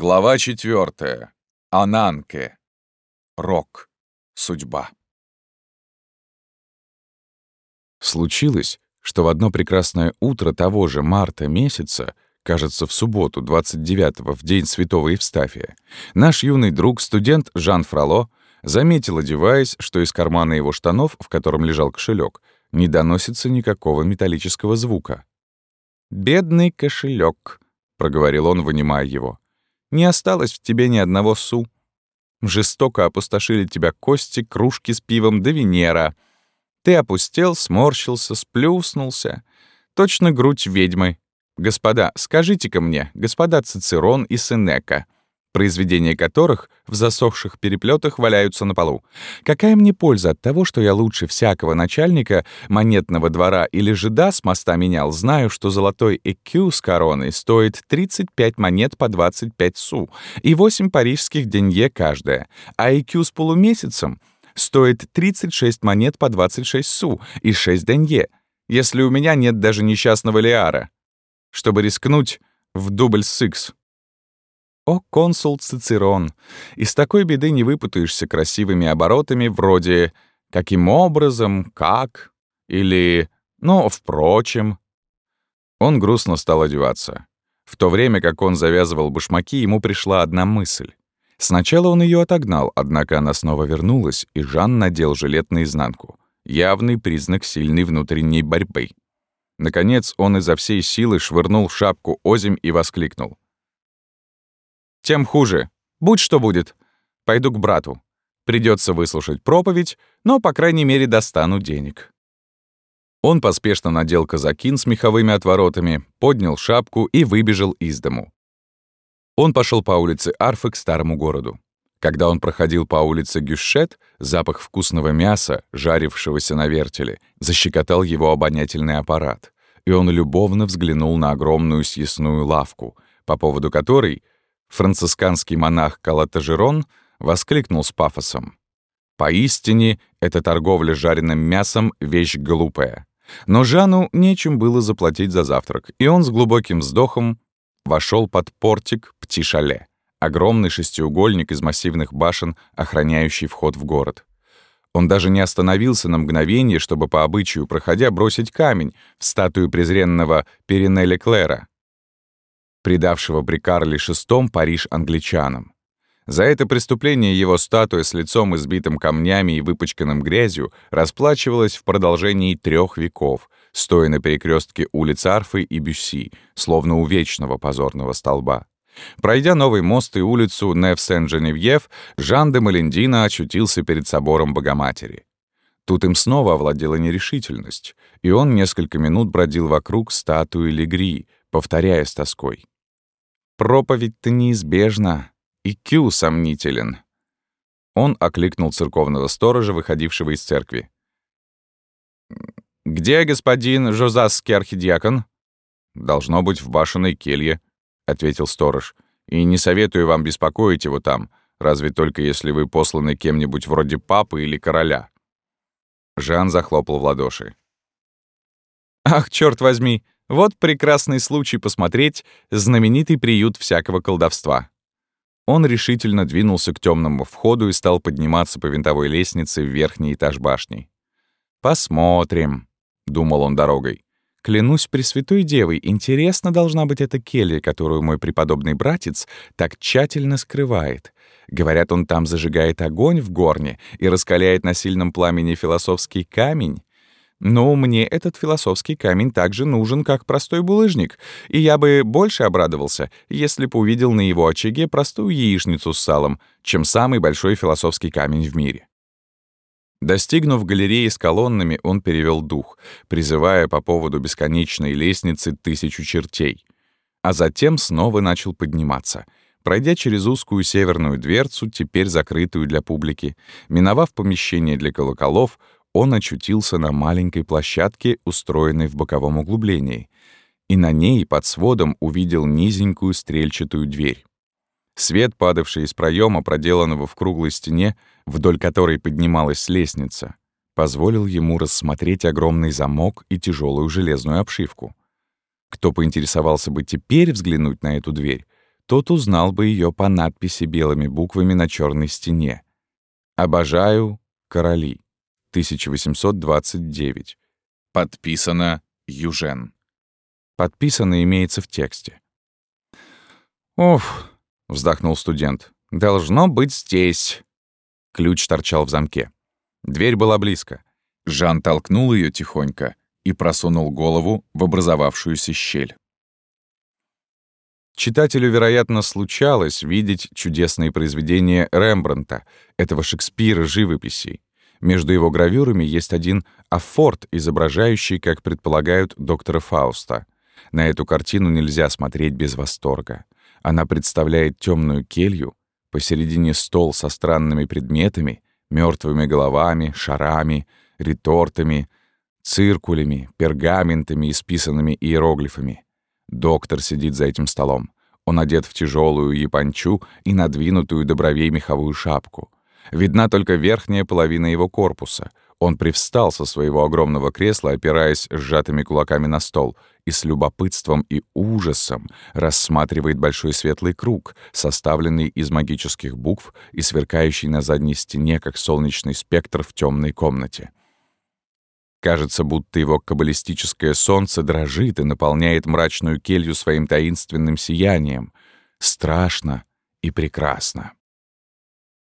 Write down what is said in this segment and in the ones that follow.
Глава четвертая. Ананке. Рок. Судьба. Случилось, что в одно прекрасное утро того же марта месяца, кажется, в субботу, 29-го, в день Святого Евстафия, наш юный друг, студент Жан Фроло, заметил, одеваясь, что из кармана его штанов, в котором лежал кошелек, не доносится никакого металлического звука. «Бедный кошелек, проговорил он, вынимая его. «Не осталось в тебе ни одного су. Жестоко опустошили тебя кости, кружки с пивом да Венера. Ты опустел, сморщился, сплюснулся. Точно грудь ведьмы. Господа, скажите-ка мне, господа Цицерон и Сенека — произведения которых в засохших переплетах валяются на полу. Какая мне польза от того, что я лучше всякого начальника монетного двора или жида с моста менял, знаю, что золотой ЭКЮ с короной стоит 35 монет по 25 су и 8 парижских денье каждая, а ЭКЮ с полумесяцем стоит 36 монет по 26 су и 6 денье, если у меня нет даже несчастного лиара, чтобы рискнуть в дубль сикс. О, консул Цицерон, из такой беды не выпутаешься красивыми оборотами вроде «каким образом», «как» или «но, впрочем». Он грустно стал одеваться. В то время как он завязывал башмаки, ему пришла одна мысль. Сначала он ее отогнал, однако она снова вернулась, и Жан надел жилет наизнанку. Явный признак сильной внутренней борьбы. Наконец он изо всей силы швырнул шапку озимь и воскликнул тем хуже. Будь что будет. Пойду к брату. Придется выслушать проповедь, но, по крайней мере, достану денег. Он поспешно надел казакин с меховыми отворотами, поднял шапку и выбежал из дому. Он пошел по улице Арфы к старому городу. Когда он проходил по улице Гюшет, запах вкусного мяса, жарившегося на вертеле, защекотал его обонятельный аппарат, и он любовно взглянул на огромную съестную лавку, по поводу которой — францисканский монах Калатажерон воскликнул с пафосом. «Поистине, эта торговля жареным мясом — вещь глупая». Но Жану нечем было заплатить за завтрак, и он с глубоким вздохом вошел под портик Птишале, огромный шестиугольник из массивных башен, охраняющий вход в город. Он даже не остановился на мгновение, чтобы по обычаю, проходя, бросить камень в статую презренного Перинеля Клера, предавшего при Карле VI Париж англичанам. За это преступление его статуя с лицом избитым камнями и выпачканным грязью расплачивалась в продолжении трех веков, стоя на перекрестке улиц Арфы и Бюсси, словно у вечного позорного столба. Пройдя новый мост и улицу Нев-Сен-Женевьев, Жан де Малендина очутился перед собором Богоматери. Тут им снова овладела нерешительность, и он несколько минут бродил вокруг статуи Легри, повторяя с тоской. «Проповедь-то неизбежна, и Кю сомнителен». Он окликнул церковного сторожа, выходившего из церкви. «Где господин Жозасский архидиакон?» «Должно быть в башенной келье», — ответил сторож. «И не советую вам беспокоить его там, разве только если вы посланы кем-нибудь вроде папы или короля». Жан захлопал в ладоши. «Ах, черт возьми! Вот прекрасный случай посмотреть знаменитый приют всякого колдовства. Он решительно двинулся к темному входу и стал подниматься по винтовой лестнице в верхний этаж башни. «Посмотрим», — думал он дорогой. «Клянусь Пресвятой Девой, интересно должна быть эта келья, которую мой преподобный братец так тщательно скрывает. Говорят, он там зажигает огонь в горне и раскаляет на сильном пламени философский камень. Но мне этот философский камень так же нужен, как простой булыжник, и я бы больше обрадовался, если бы увидел на его очаге простую яичницу с салом, чем самый большой философский камень в мире. Достигнув галереи с колоннами, он перевел дух, призывая по поводу бесконечной лестницы тысячу чертей. А затем снова начал подниматься — Пройдя через узкую северную дверцу, теперь закрытую для публики, миновав помещение для колоколов, он очутился на маленькой площадке, устроенной в боковом углублении, и на ней под сводом увидел низенькую стрельчатую дверь. Свет, падавший из проема, проделанного в круглой стене, вдоль которой поднималась лестница, позволил ему рассмотреть огромный замок и тяжелую железную обшивку. Кто поинтересовался бы теперь взглянуть на эту дверь, тот узнал бы ее по надписи белыми буквами на черной стене. «Обожаю короли. 1829. Подписано Южен». Подписано имеется в тексте. «Уф», — вздохнул студент, — «должно быть здесь». Ключ торчал в замке. Дверь была близко. Жан толкнул ее тихонько и просунул голову в образовавшуюся щель. Читателю, вероятно, случалось видеть чудесные произведения Рембрандта, этого Шекспира живописей. Между его гравюрами есть один афорт, изображающий, как предполагают, доктора Фауста. На эту картину нельзя смотреть без восторга. Она представляет темную келью, посередине стол со странными предметами, мертвыми головами, шарами, ретортами, циркулями, пергаментами, исписанными иероглифами. Доктор сидит за этим столом. Он одет в тяжелую япончу и надвинутую до меховую шапку. Видна только верхняя половина его корпуса. Он привстал со своего огромного кресла, опираясь сжатыми кулаками на стол, и с любопытством и ужасом рассматривает большой светлый круг, составленный из магических букв и сверкающий на задней стене, как солнечный спектр в темной комнате. Кажется, будто его каббалистическое солнце дрожит и наполняет мрачную келью своим таинственным сиянием. Страшно и прекрасно.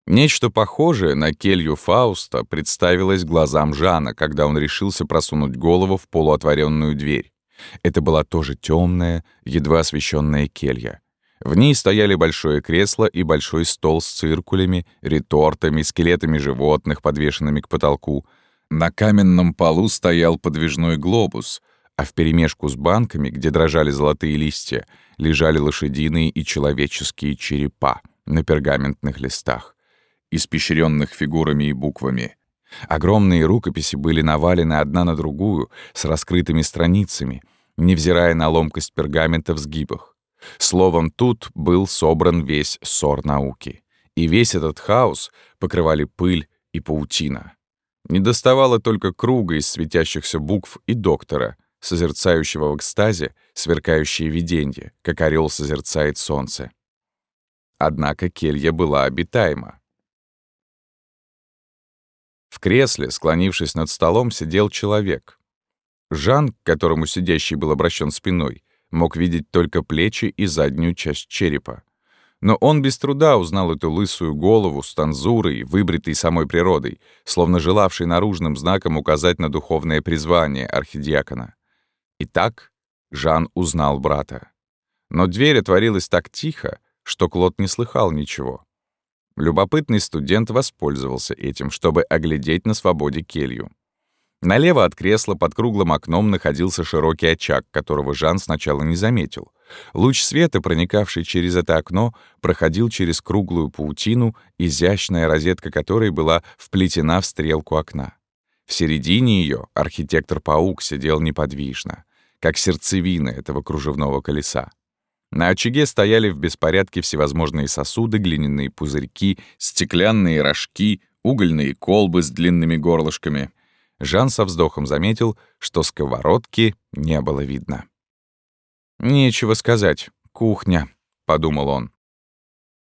Нечто похожее на келью Фауста представилось глазам Жана, когда он решился просунуть голову в полуотворенную дверь. Это была тоже темная, едва освещенная келья. В ней стояли большое кресло и большой стол с циркулями, ретортами, скелетами животных, подвешенными к потолку, на каменном полу стоял подвижной глобус, а вперемешку с банками, где дрожали золотые листья, лежали лошадиные и человеческие черепа на пергаментных листах, испещренных фигурами и буквами. Огромные рукописи были навалены одна на другую с раскрытыми страницами, невзирая на ломкость пергамента в сгибах. Словом, тут был собран весь ссор науки. И весь этот хаос покрывали пыль и паутина. Не доставало только круга из светящихся букв и доктора, созерцающего в экстазе сверкающие виденья, как орел созерцает солнце. Однако келья была обитаема. В кресле, склонившись над столом, сидел человек. Жан, к которому сидящий был обращен спиной, мог видеть только плечи и заднюю часть черепа. Но он без труда узнал эту лысую голову с танзурой, выбритой самой природой, словно желавшей наружным знаком указать на духовное призвание архидиакона. Итак, Жан узнал брата. Но дверь отворилась так тихо, что Клод не слыхал ничего. Любопытный студент воспользовался этим, чтобы оглядеть на свободе келью. Налево от кресла под круглым окном находился широкий очаг, которого Жан сначала не заметил. Луч света, проникавший через это окно, проходил через круглую паутину, изящная розетка которой была вплетена в стрелку окна. В середине ее архитектор-паук сидел неподвижно, как сердцевина этого кружевного колеса. На очаге стояли в беспорядке всевозможные сосуды, глиняные пузырьки, стеклянные рожки, угольные колбы с длинными горлышками. Жан со вздохом заметил, что сковородки не было видно. «Нечего сказать. Кухня», — подумал он.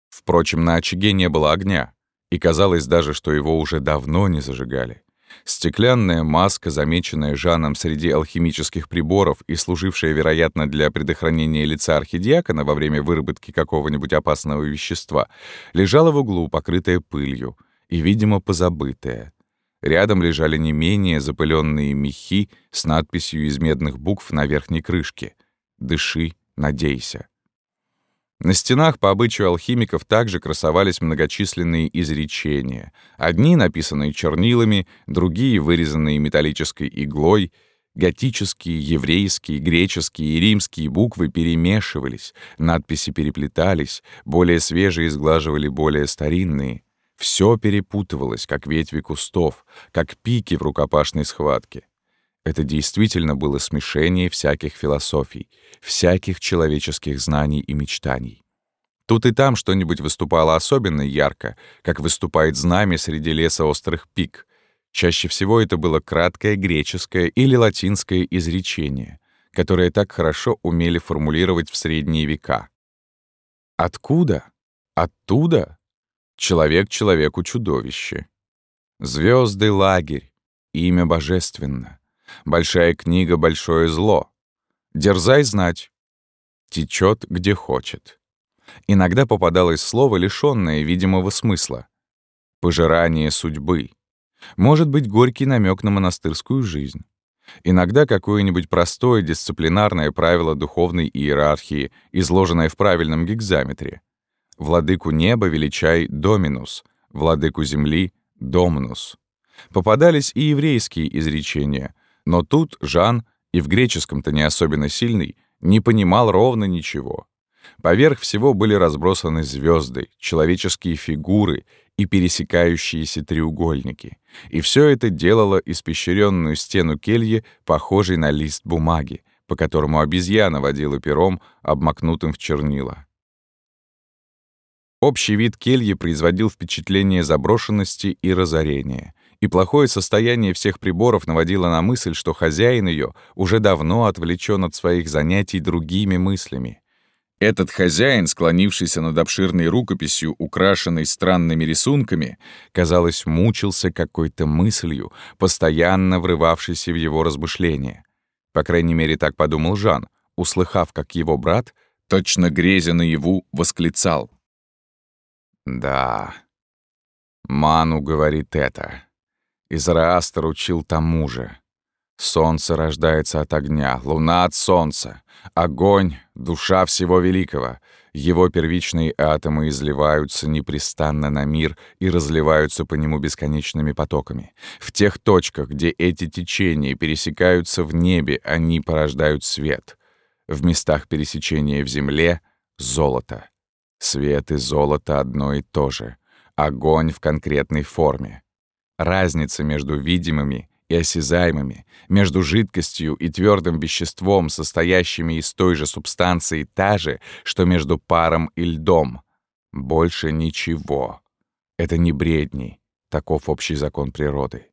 Впрочем, на очаге не было огня, и казалось даже, что его уже давно не зажигали. Стеклянная маска, замеченная Жаном среди алхимических приборов и служившая, вероятно, для предохранения лица архидиакона во время выработки какого-нибудь опасного вещества, лежала в углу, покрытая пылью и, видимо, позабытая. Рядом лежали не менее запыленные мехи с надписью из медных букв на верхней крышке дыши, надейся. На стенах по обычаю алхимиков также красовались многочисленные изречения. Одни написанные чернилами, другие вырезанные металлической иглой. Готические, еврейские, греческие и римские буквы перемешивались, надписи переплетались, более свежие сглаживали более старинные. Все перепутывалось, как ветви кустов, как пики в рукопашной схватке. Это действительно было смешение всяких философий, всяких человеческих знаний и мечтаний. Тут и там что-нибудь выступало особенно ярко, как выступает знамя среди леса острых пик. Чаще всего это было краткое греческое или латинское изречение, которое так хорошо умели формулировать в средние века. Откуда? Оттуда? Человек человеку чудовище. Звезды лагерь. Имя божественно. Большая книга — большое зло. Дерзай знать. Течет, где хочет. Иногда попадалось слово, лишённое видимого смысла. Пожирание судьбы. Может быть, горький намек на монастырскую жизнь. Иногда какое-нибудь простое дисциплинарное правило духовной иерархии, изложенное в правильном гигзаметре. Владыку неба величай Доминус, владыку земли — Домнус. Попадались и еврейские изречения, но тут Жан, и в греческом-то не особенно сильный, не понимал ровно ничего. Поверх всего были разбросаны звезды, человеческие фигуры и пересекающиеся треугольники. И все это делало испещренную стену кельи похожей на лист бумаги, по которому обезьяна водила пером, обмакнутым в чернила. Общий вид кельи производил впечатление заброшенности и разорения, и плохое состояние всех приборов наводило на мысль, что хозяин ее уже давно отвлечен от своих занятий другими мыслями. Этот хозяин, склонившийся над обширной рукописью, украшенной странными рисунками, казалось, мучился какой-то мыслью, постоянно врывавшейся в его размышления. По крайней мере, так подумал Жан, услыхав, как его брат, точно грезя наяву, восклицал. «Да, Ману говорит это. Израастер учил тому же. Солнце рождается от огня, луна от солнца. Огонь — душа всего великого. Его первичные атомы изливаются непрестанно на мир и разливаются по нему бесконечными потоками. В тех точках, где эти течения пересекаются в небе, они порождают свет. В местах пересечения в земле — золото. Свет и золото одно и то же. Огонь в конкретной форме. Разница между видимыми и осязаемыми, между жидкостью и твердым веществом, состоящими из той же субстанции, та же, что между паром и льдом. Больше ничего. Это не бредни. Таков общий закон природы.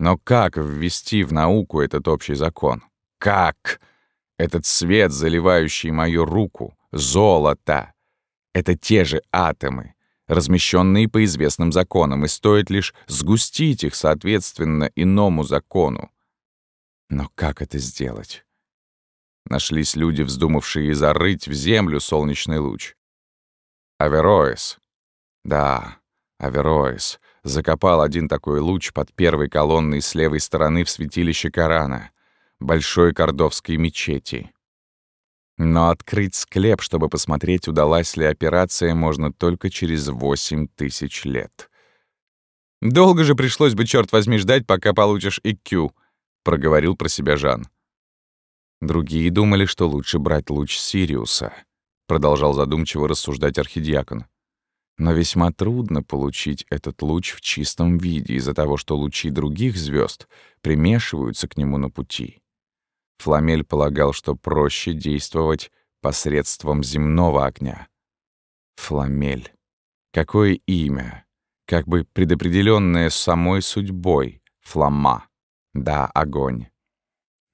Но как ввести в науку этот общий закон? Как? Этот свет, заливающий мою руку, золото. Это те же атомы, размещенные по известным законам, и стоит лишь сгустить их соответственно иному закону. Но как это сделать? Нашлись люди, вздумавшие зарыть в землю солнечный луч. Авероэс. Да, Авероэс закопал один такой луч под первой колонной с левой стороны в святилище Корана, большой кордовской мечети. Но открыть склеп, чтобы посмотреть, удалась ли операция, можно только через восемь тысяч лет. «Долго же пришлось бы, черт возьми, ждать, пока получишь ИКЮ», — проговорил про себя Жан. Другие думали, что лучше брать луч Сириуса, — продолжал задумчиво рассуждать архидиакон. Но весьма трудно получить этот луч в чистом виде из-за того, что лучи других звезд примешиваются к нему на пути. Фламель полагал, что проще действовать посредством земного огня. Фламель. Какое имя? Как бы предопределённое самой судьбой. Флама. Да, огонь.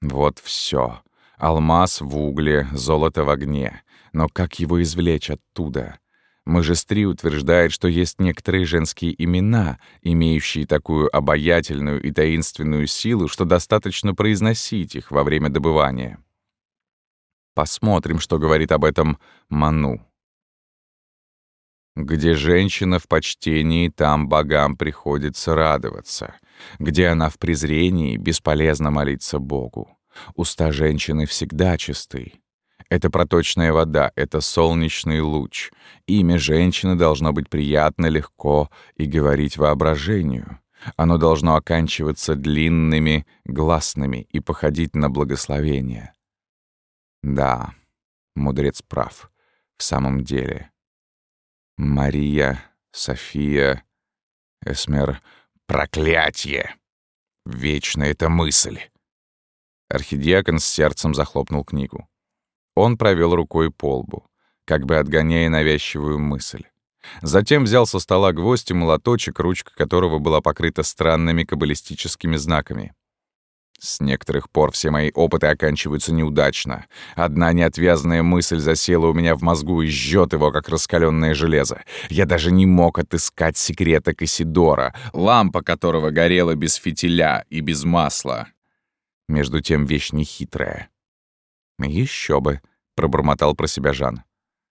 Вот всё. Алмаз в угле, золото в огне. Но как его извлечь оттуда? Мажестри утверждает, что есть некоторые женские имена, имеющие такую обаятельную и таинственную силу, что достаточно произносить их во время добывания. Посмотрим, что говорит об этом Ману. Где женщина в почтении, там богам приходится радоваться. Где она в презрении, бесполезно молиться Богу. Уста женщины всегда чисты. Это проточная вода, это солнечный луч. Имя женщины должно быть приятно, легко и говорить воображению. Оно должно оканчиваться длинными, гласными и походить на благословение. Да, мудрец прав. В самом деле. Мария, София, Эсмер... Проклятье! Вечная эта мысль! Архидиакон с сердцем захлопнул книгу. Он провел рукой по лбу, как бы отгоняя навязчивую мысль. Затем взял со стола гвоздь и молоточек, ручка которого была покрыта странными каббалистическими знаками. С некоторых пор все мои опыты оканчиваются неудачно. Одна неотвязная мысль засела у меня в мозгу и жжет его, как раскаленное железо. Я даже не мог отыскать секрета Кассидора, лампа которого горела без фитиля и без масла. Между тем вещь нехитрая. Еще бы», — пробормотал про себя Жан.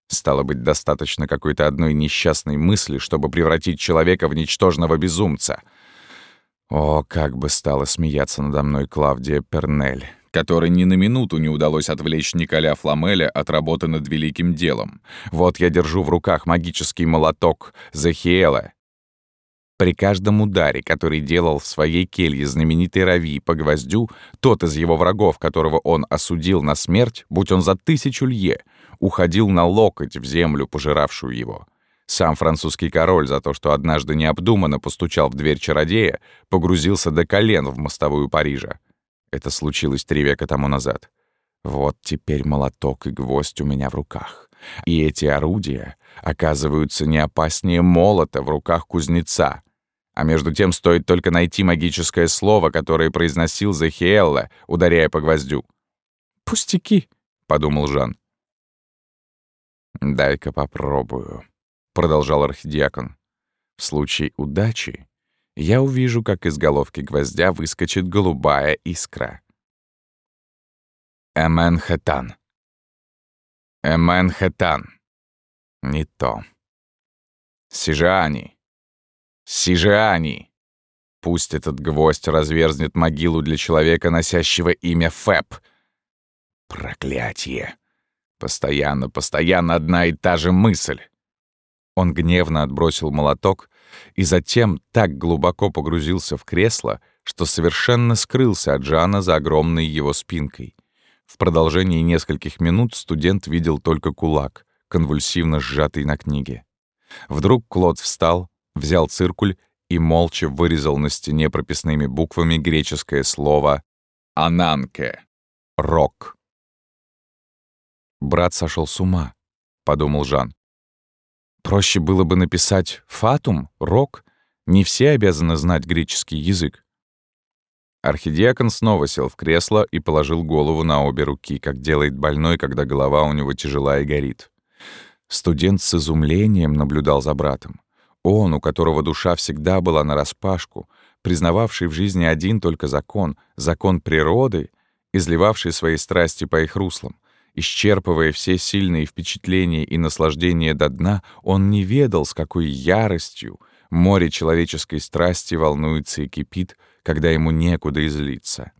Стало быть, достаточно какой-то одной несчастной мысли, чтобы превратить человека в ничтожного безумца — о, как бы стала смеяться надо мной Клавдия Пернель, которой ни на минуту не удалось отвлечь Николя Фламеля от работы над великим делом. Вот я держу в руках магический молоток Захиэла. При каждом ударе, который делал в своей келье знаменитый Рави по гвоздю, тот из его врагов, которого он осудил на смерть, будь он за тысячу лье, уходил на локоть в землю, пожиравшую его. Сам французский король за то, что однажды необдуманно постучал в дверь чародея, погрузился до колен в мостовую Парижа. Это случилось три века тому назад. Вот теперь молоток и гвоздь у меня в руках. И эти орудия оказываются не опаснее молота в руках кузнеца. А между тем стоит только найти магическое слово, которое произносил Захиэлла, ударяя по гвоздю. «Пустяки», — подумал Жан. «Дай-ка попробую», продолжал архидиакон. В случае удачи я увижу, как из головки гвоздя выскочит голубая искра. Эменхетан. Эменхетан. Не то. Сижани. Сижани. Пусть этот гвоздь разверзнет могилу для человека, носящего имя Фэб. Проклятие. Постоянно, постоянно одна и та же мысль. Он гневно отбросил молоток и затем так глубоко погрузился в кресло, что совершенно скрылся от Жана за огромной его спинкой. В продолжении нескольких минут студент видел только кулак, конвульсивно сжатый на книге. Вдруг Клод встал, взял циркуль и молча вырезал на стене прописными буквами греческое слово «Ананке» — «рок». «Брат сошел с ума», — подумал Жан. Проще было бы написать «фатум», «рок». Не все обязаны знать греческий язык. Архидиакон снова сел в кресло и положил голову на обе руки, как делает больной, когда голова у него тяжела и горит. Студент с изумлением наблюдал за братом. Он, у которого душа всегда была нараспашку, признававший в жизни один только закон — закон природы, изливавший свои страсти по их руслам, Исчерпывая все сильные впечатления и наслаждения до дна, он не ведал, с какой яростью море человеческой страсти волнуется и кипит, когда ему некуда излиться.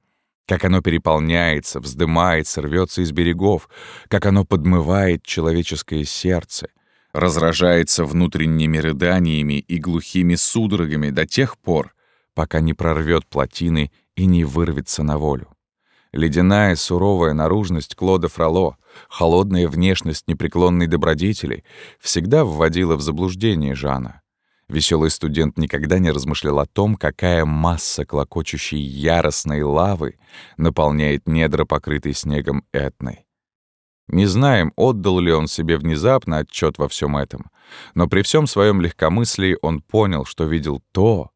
Как оно переполняется, вздымается, рвется из берегов, как оно подмывает человеческое сердце, разражается внутренними рыданиями и глухими судорогами до тех пор, пока не прорвет плотины и не вырвется на волю. Ледяная, суровая наружность Клода Фроло, холодная внешность непреклонной добродетели всегда вводила в заблуждение Жана. Веселый студент никогда не размышлял о том, какая масса клокочущей яростной лавы наполняет недра, покрытой снегом Этны. Не знаем, отдал ли он себе внезапно отчет во всем этом, но при всем своем легкомыслии он понял, что видел то,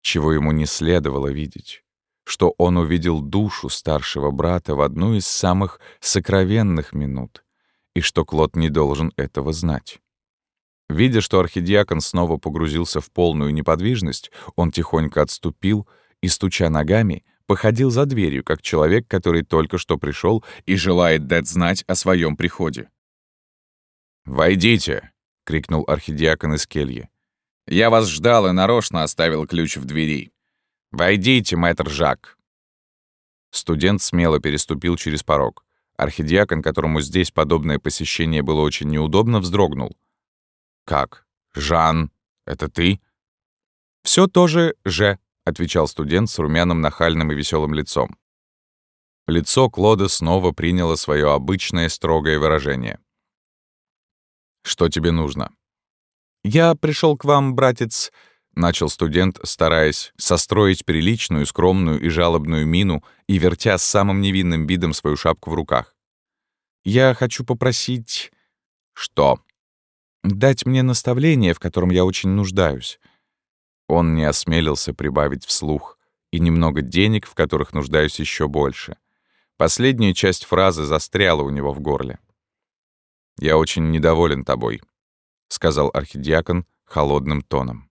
чего ему не следовало видеть что он увидел душу старшего брата в одну из самых сокровенных минут, и что Клод не должен этого знать. Видя, что архидиакон снова погрузился в полную неподвижность, он тихонько отступил и, стуча ногами, походил за дверью, как человек, который только что пришел и желает дать знать о своем приходе. «Войдите!» — крикнул архидиакон из кельи. «Я вас ждал и нарочно оставил ключ в двери. «Войдите, мэтр Жак!» Студент смело переступил через порог. Архидиакон, которому здесь подобное посещение было очень неудобно, вздрогнул. «Как? Жан, это ты?» Все тоже же», — отвечал студент с румяным, нахальным и веселым лицом. Лицо Клода снова приняло свое обычное строгое выражение. «Что тебе нужно?» «Я пришел к вам, братец, Начал студент, стараясь состроить приличную, скромную и жалобную мину и вертя с самым невинным видом свою шапку в руках. «Я хочу попросить...» «Что?» «Дать мне наставление, в котором я очень нуждаюсь». Он не осмелился прибавить вслух и немного денег, в которых нуждаюсь еще больше. Последняя часть фразы застряла у него в горле. «Я очень недоволен тобой», — сказал архидиакон холодным тоном.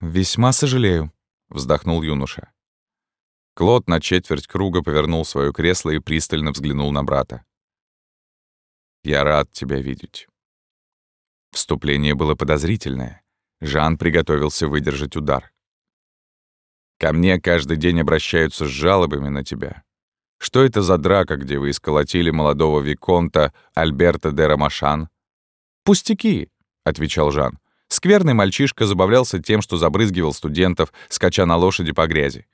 «Весьма сожалею», — вздохнул юноша. Клод на четверть круга повернул свое кресло и пристально взглянул на брата. «Я рад тебя видеть». Вступление было подозрительное. Жан приготовился выдержать удар. «Ко мне каждый день обращаются с жалобами на тебя. Что это за драка, где вы исколотили молодого виконта Альберта де Ромашан?» «Пустяки», — отвечал Жан. Скверный мальчишка забавлялся тем, что забрызгивал студентов, скача на лошади по грязи.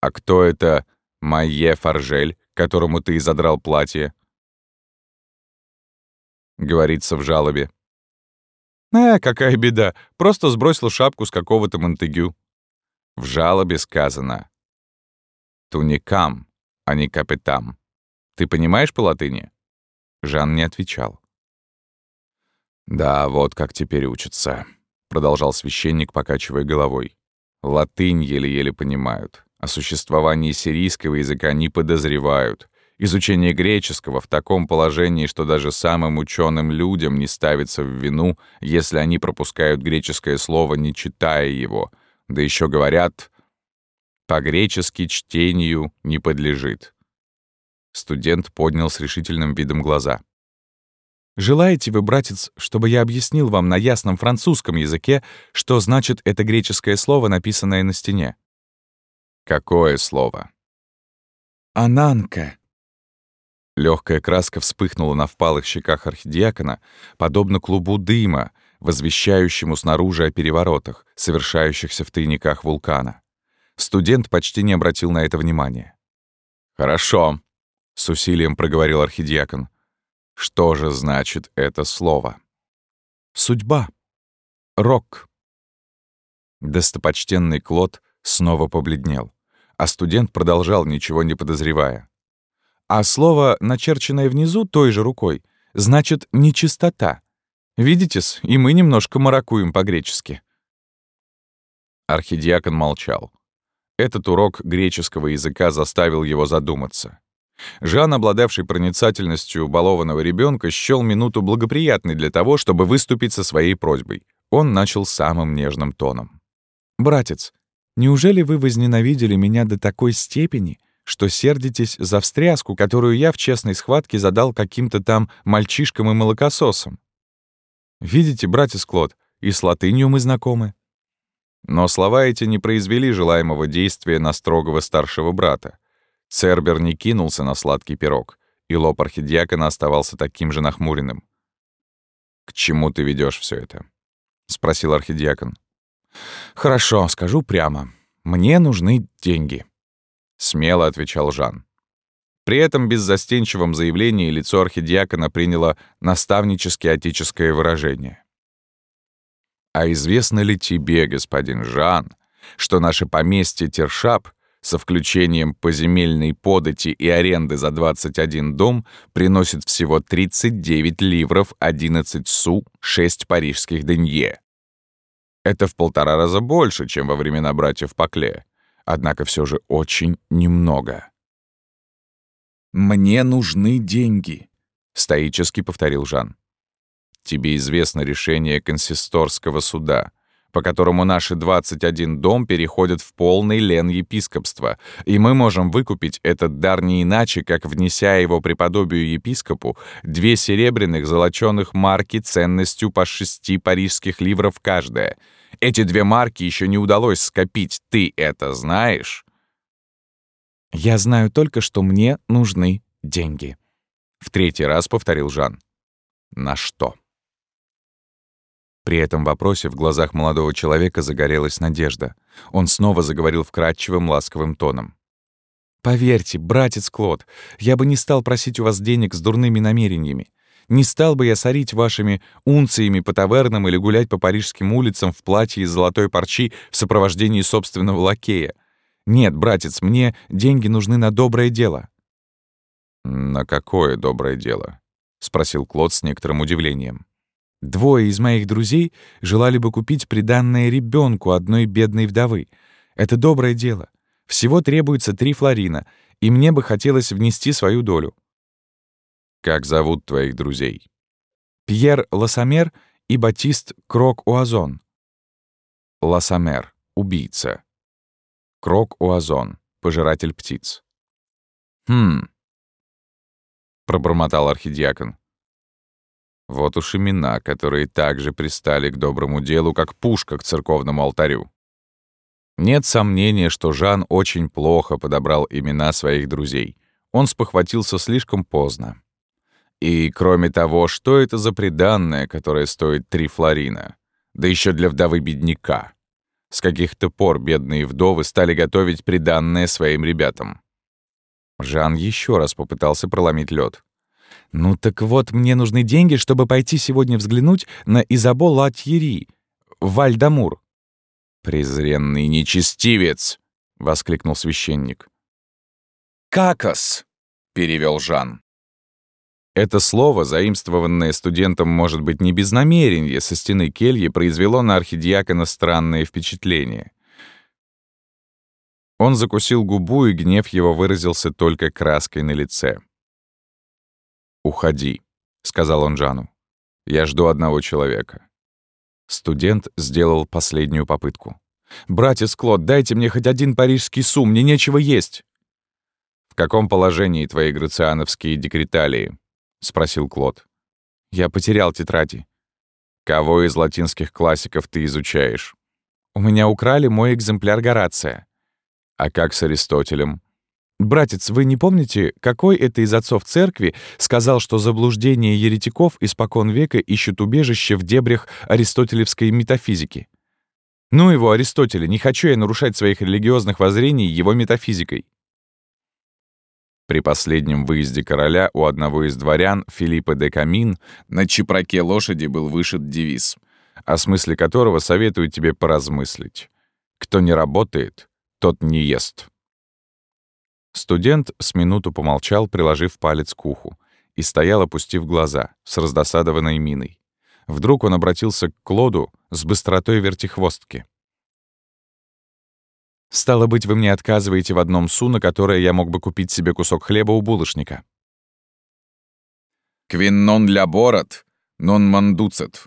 «А кто это Майе Фаржель, которому ты задрал платье?» Говорится в жалобе. «А, какая беда! Просто сбросил шапку с какого-то Монтегю». В жалобе сказано «туникам», а не «капитам». Ты понимаешь по латыни?» Жан не отвечал. «Да, вот как теперь учатся», — продолжал священник, покачивая головой. «Латынь еле-еле понимают. О существовании сирийского языка не подозревают. Изучение греческого в таком положении, что даже самым ученым людям не ставится в вину, если они пропускают греческое слово, не читая его. Да еще говорят, по-гречески чтению не подлежит». Студент поднял с решительным видом глаза. Желаете вы, братец, чтобы я объяснил вам на ясном французском языке, что значит это греческое слово, написанное на стене? Какое слово? Ананка. Легкая краска вспыхнула на впалых щеках архидиакона, подобно клубу дыма, возвещающему снаружи о переворотах, совершающихся в тайниках вулкана. Студент почти не обратил на это внимания. «Хорошо», — с усилием проговорил архидиакон. Что же значит это слово? Судьба. Рок. Достопочтенный Клод снова побледнел, а студент продолжал, ничего не подозревая. А слово, начерченное внизу той же рукой, значит «нечистота». Видите-с, и мы немножко маракуем по-гречески. Архидиакон молчал. Этот урок греческого языка заставил его задуматься. Жан, обладавший проницательностью балованного ребенка, счел минуту благоприятной для того, чтобы выступить со своей просьбой. Он начал самым нежным тоном. «Братец, неужели вы возненавидели меня до такой степени, что сердитесь за встряску, которую я в честной схватке задал каким-то там мальчишкам и молокососам? Видите, братец Клод, и с латынью мы знакомы». Но слова эти не произвели желаемого действия на строгого старшего брата. Цербер не кинулся на сладкий пирог, и лоб архидиакона оставался таким же нахмуренным. «К чему ты ведешь все это?» — спросил архидиакон. «Хорошо, скажу прямо. Мне нужны деньги», — смело отвечал Жан. При этом беззастенчивом заявлении лицо архидиакона приняло наставнически-отеческое выражение. «А известно ли тебе, господин Жан, что наше поместье Тершап со включением поземельной подати и аренды за 21 дом приносит всего 39 ливров, 11 су, 6 парижских денье. Это в полтора раза больше, чем во времена братьев Пакле, однако все же очень немного. «Мне нужны деньги», — стоически повторил Жан. «Тебе известно решение консисторского суда по которому наши 21 дом переходят в полный лен епископства, и мы можем выкупить этот дар не иначе, как внеся его преподобию епископу две серебряных золочёных марки ценностью по шести парижских ливров каждая. Эти две марки еще не удалось скопить, ты это знаешь? Я знаю только, что мне нужны деньги. В третий раз повторил Жан. На что? При этом вопросе в глазах молодого человека загорелась надежда. Он снова заговорил вкрадчивым, ласковым тоном. «Поверьте, братец Клод, я бы не стал просить у вас денег с дурными намерениями. Не стал бы я сорить вашими унциями по тавернам или гулять по парижским улицам в платье из золотой парчи в сопровождении собственного лакея. Нет, братец, мне деньги нужны на доброе дело». «На какое доброе дело?» — спросил Клод с некоторым удивлением. Двое из моих друзей желали бы купить приданное ребенку одной бедной вдовы. Это доброе дело. Всего требуется три флорина, и мне бы хотелось внести свою долю. Как зовут твоих друзей? Пьер Лассамер и Батист Крок-Уазон. Лассамер — убийца. Крок-Уазон — пожиратель птиц. «Хм...» — пробормотал архидиакон. Вот уж имена, которые также пристали к доброму делу, как пушка к церковному алтарю. Нет сомнения, что Жан очень плохо подобрал имена своих друзей. Он спохватился слишком поздно. И, кроме того, что это за приданное, которое стоит три флорина? Да еще для вдовы бедняка. С каких-то пор бедные вдовы стали готовить приданное своим ребятам. Жан еще раз попытался проломить лед. «Ну так вот, мне нужны деньги, чтобы пойти сегодня взглянуть на Изабо Латьери, Вальдамур». «Презренный нечестивец!» — воскликнул священник. «Какос!» — перевел Жан. Это слово, заимствованное студентом, может быть, не без намерения, со стены кельи произвело на архидиакона странное впечатление. Он закусил губу, и гнев его выразился только краской на лице. «Уходи», — сказал он Жану. «Я жду одного человека». Студент сделал последнюю попытку. «Братец Клод, дайте мне хоть один парижский сум, мне нечего есть». «В каком положении твои грациановские декреталии?» — спросил Клод. «Я потерял тетради». «Кого из латинских классиков ты изучаешь?» «У меня украли мой экземпляр Горация». «А как с Аристотелем?» «Братец, вы не помните, какой это из отцов церкви сказал, что заблуждение еретиков испокон века ищут убежище в дебрях аристотелевской метафизики?» «Ну его, Аристотеля, не хочу я нарушать своих религиозных воззрений его метафизикой». При последнем выезде короля у одного из дворян, Филиппа де Камин, на чепраке лошади был вышит девиз, о смысле которого советую тебе поразмыслить. «Кто не работает, тот не ест». Студент с минуту помолчал, приложив палец к уху, и стоял, опустив глаза, с раздосадованной миной. Вдруг он обратился к Клоду с быстротой вертихвостки. Стало быть, вы мне отказываете в одном су, на которое я мог бы купить себе кусок хлеба у булочника. «Квин нон ляборат, нон мандуцет».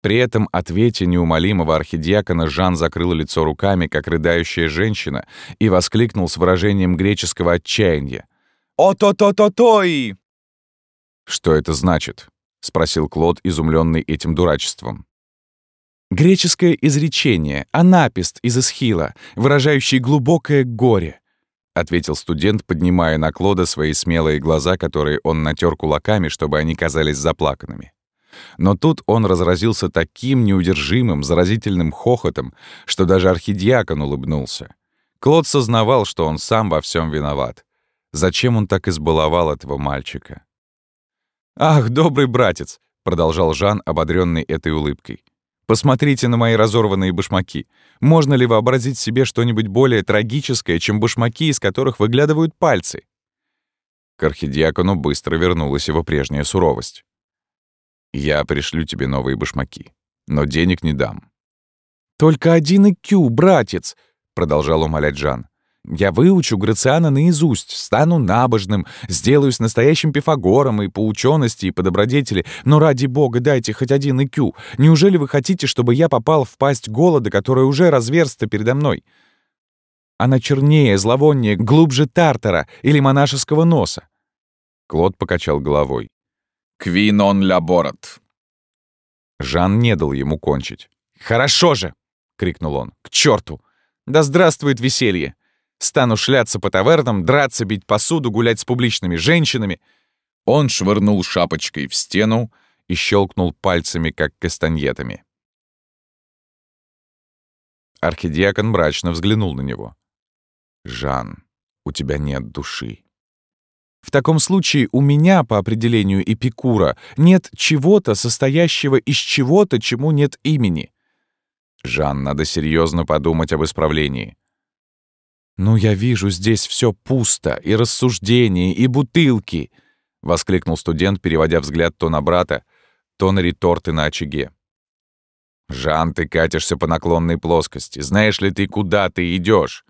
При этом ответе неумолимого архидиакона Жан закрыл лицо руками, как рыдающая женщина, и воскликнул с выражением греческого отчаяния. «О-то-то-то-той!» «Что это значит?» — спросил Клод, изумленный этим дурачеством. Греческое изречение, анапист из Исхила, выражающий глубокое горе, ответил студент, поднимая на Клода свои смелые глаза, которые он натер кулаками, чтобы они казались заплаканными. Но тут он разразился таким неудержимым, заразительным хохотом, что даже архидиакон улыбнулся. Клод сознавал, что он сам во всем виноват. Зачем он так избаловал этого мальчика? «Ах, добрый братец!» — продолжал Жан, ободренный этой улыбкой. Посмотрите на мои разорванные башмаки. Можно ли вообразить себе что-нибудь более трагическое, чем башмаки, из которых выглядывают пальцы? К архидиакону быстро вернулась его прежняя суровость. «Я пришлю тебе новые башмаки, но денег не дам». «Только один икю, братец!» — продолжал умолять Жан. Я выучу Грациана наизусть, стану набожным, сделаюсь настоящим Пифагором и по учености, и по добродетели, но ради бога дайте хоть один икю. Неужели вы хотите, чтобы я попал в пасть голода, которая уже разверста передо мной? Она чернее, зловоннее, глубже тартара или монашеского носа. Клод покачал головой. «Квин он лаборат». Жан не дал ему кончить. «Хорошо же!» — крикнул он. «К черту! Да здравствует веселье! Стану шляться по тавернам, драться, бить посуду, гулять с публичными женщинами. Он швырнул шапочкой в стену и щелкнул пальцами, как кастаньетами. Архидиакон мрачно взглянул на него. «Жан, у тебя нет души». В таком случае у меня, по определению Эпикура, нет чего-то, состоящего из чего-то, чему нет имени. Жан, надо серьезно подумать об исправлении. «Ну, я вижу, здесь все пусто, и рассуждения, и бутылки», — воскликнул студент, переводя взгляд то на брата, то на реторты на очаге. «Жан, ты катишься по наклонной плоскости. Знаешь ли ты, куда ты идешь?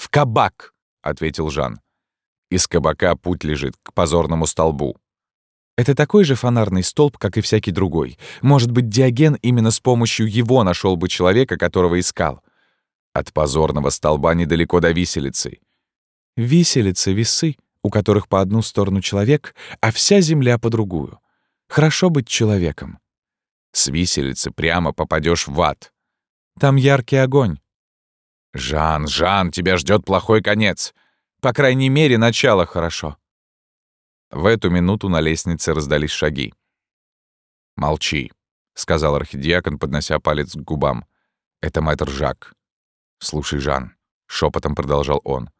«В кабак», — ответил Жан. Из кабака путь лежит к позорному столбу. Это такой же фонарный столб, как и всякий другой. Может быть, Диоген именно с помощью его нашел бы человека, которого искал. От позорного столба недалеко до виселицы. Виселицы — весы, у которых по одну сторону человек, а вся земля по другую. Хорошо быть человеком. С виселицы прямо попадешь в ад. Там яркий огонь. «Жан, Жан, тебя ждет плохой конец. По крайней мере, начало хорошо». В эту минуту на лестнице раздались шаги. «Молчи», — сказал архидиакон, поднося палец к губам. «Это мэтр Жак». «Слушай, Жан», — шепотом продолжал он,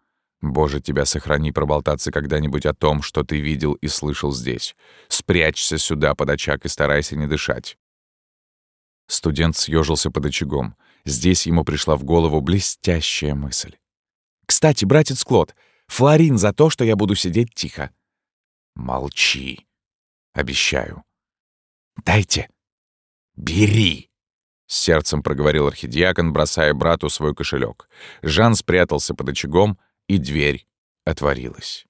Боже, тебя сохрани проболтаться когда-нибудь о том, что ты видел и слышал здесь. Спрячься сюда под очаг и старайся не дышать. Студент съежился под очагом. Здесь ему пришла в голову блестящая мысль. «Кстати, братец Клод, флорин за то, что я буду сидеть тихо». «Молчи. Обещаю». «Дайте». «Бери». С сердцем проговорил архидиакон, бросая брату свой кошелек. Жан спрятался под очагом, и дверь отворилась.